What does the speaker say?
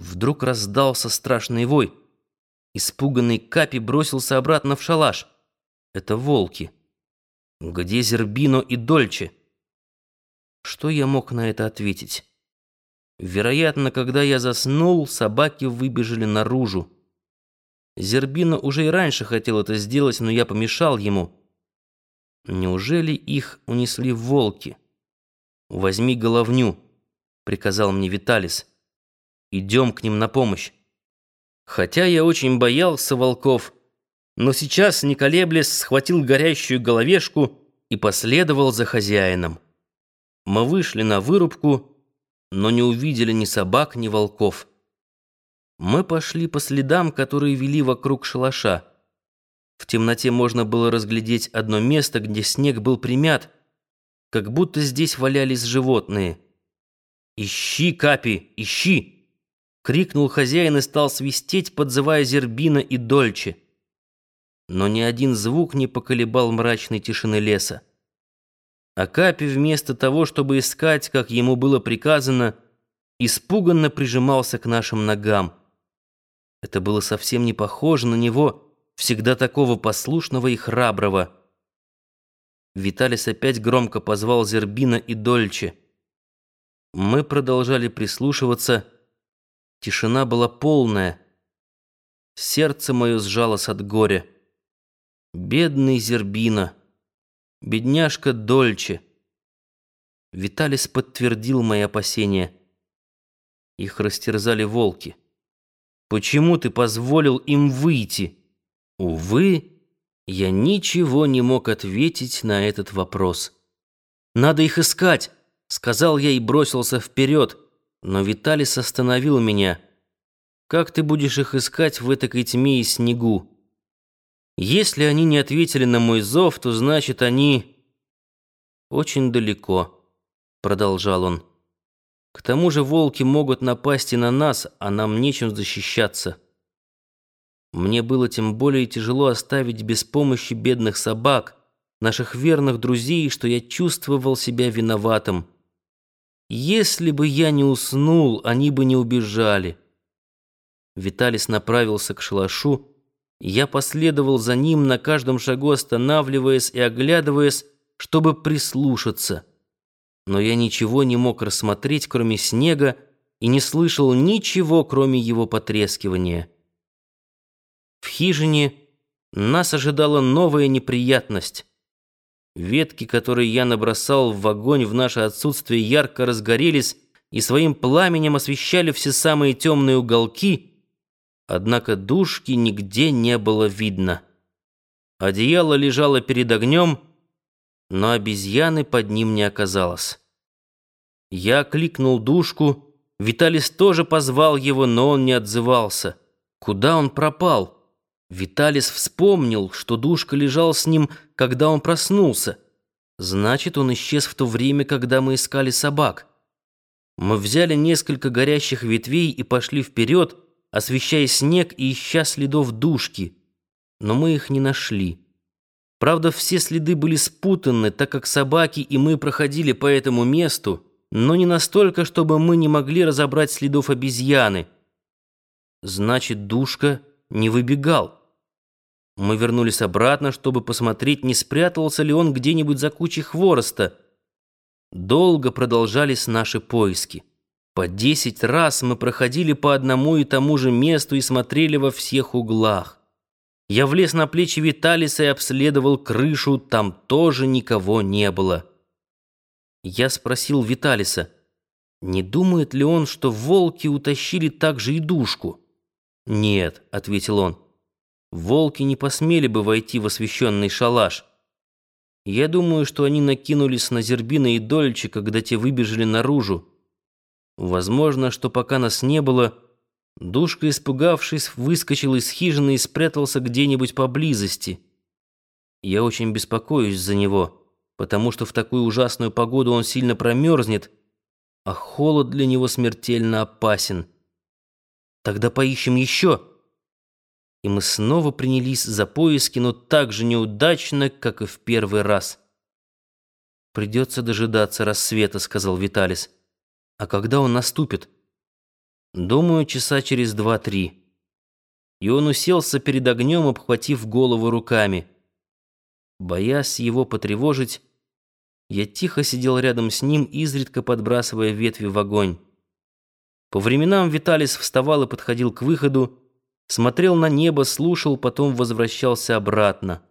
Вдруг раздался страшный вой. Испуганный Капи бросился обратно в шалаш. Это волки. Где Зербино и Дольче? Что я мог на это ответить? Вероятно, когда я заснул, собаки выбежали наружу. Зербино уже и раньше хотел это сделать, но я помешал ему. Неужели их унесли волки? «Возьми головню», — приказал мне Виталис. «Идем к ним на помощь». Хотя я очень боялся волков, но сейчас, не колеблясь, схватил горящую головешку и последовал за хозяином. Мы вышли на вырубку, но не увидели ни собак, ни волков. Мы пошли по следам, которые вели вокруг шалаша. В темноте можно было разглядеть одно место, где снег был примят, как будто здесь валялись животные. «Ищи, Капи, ищи!» — крикнул хозяин и стал свистеть, подзывая Зербина и Дольче. Но ни один звук не поколебал мрачной тишины леса. А Капи вместо того, чтобы искать, как ему было приказано, испуганно прижимался к нашим ногам. Это было совсем не похоже на него — всегда такого послушного и храброго. Виталис опять громко позвал Зербина и Дольче. Мы продолжали прислушиваться. Тишина была полная. Сердце мое сжалось от горя. Бедный Зербина, бедняжка Дольче. Виталис подтвердил мои опасения. Их растерзали волки. Почему ты позволил им выйти? Увы, я ничего не мог ответить на этот вопрос. «Надо их искать», — сказал я и бросился вперед, но Виталис остановил меня. «Как ты будешь их искать в этой тьме и снегу? Если они не ответили на мой зов, то значит они очень далеко», — продолжал он. «К тому же волки могут напасть и на нас, а нам нечем защищаться». Мне было тем более тяжело оставить без помощи бедных собак, наших верных друзей, что я чувствовал себя виноватым. Если бы я не уснул, они бы не убежали. Виталис направился к шалашу, я последовал за ним на каждом шагу, останавливаясь и оглядываясь, чтобы прислушаться. Но я ничего не мог рассмотреть, кроме снега, и не слышал ничего, кроме его потрескивания. В хижине нас ожидала новая неприятность. Ветки, которые я набросал в огонь в наше отсутствие, ярко разгорелись и своим пламенем освещали все самые темные уголки, однако душки нигде не было видно. Одеяло лежало перед огнем, но обезьяны под ним не оказалось. Я кликнул душку, Виталис тоже позвал его, но он не отзывался. Куда он пропал? Виталис вспомнил, что Душка лежал с ним, когда он проснулся. Значит, он исчез в то время, когда мы искали собак. Мы взяли несколько горящих ветвей и пошли вперед, освещая снег и ища следов Душки. Но мы их не нашли. Правда, все следы были спутаны, так как собаки и мы проходили по этому месту, но не настолько, чтобы мы не могли разобрать следов обезьяны. Значит, Душка не выбегал. Мы вернулись обратно, чтобы посмотреть, не спрятался ли он где-нибудь за кучей хвороста. Долго продолжались наши поиски. По десять раз мы проходили по одному и тому же месту и смотрели во всех углах. Я влез на плечи Виталиса и обследовал крышу, там тоже никого не было. Я спросил Виталиса, не думает ли он, что волки утащили также и душку? «Нет», — ответил он, — волки не посмели бы войти в освещенный шалаш. Я думаю, что они накинулись на Зербина и Дольче, когда те выбежали наружу. Возможно, что пока нас не было, Душка, испугавшись, выскочил из хижины и спрятался где-нибудь поблизости. Я очень беспокоюсь за него, потому что в такую ужасную погоду он сильно промерзнет, а холод для него смертельно опасен. Тогда поищем еще и мы снова принялись за поиски, но так же неудачно, как и в первый раз. «Придется дожидаться рассвета», — сказал Виталис. «А когда он наступит?» Думаю, часа через два-три. И он уселся перед огнем, обхватив голову руками. Боясь его потревожить, я тихо сидел рядом с ним, изредка подбрасывая ветви в огонь. По временам Виталис вставал и подходил к выходу, смотрел на небо, слушал, потом возвращался обратно.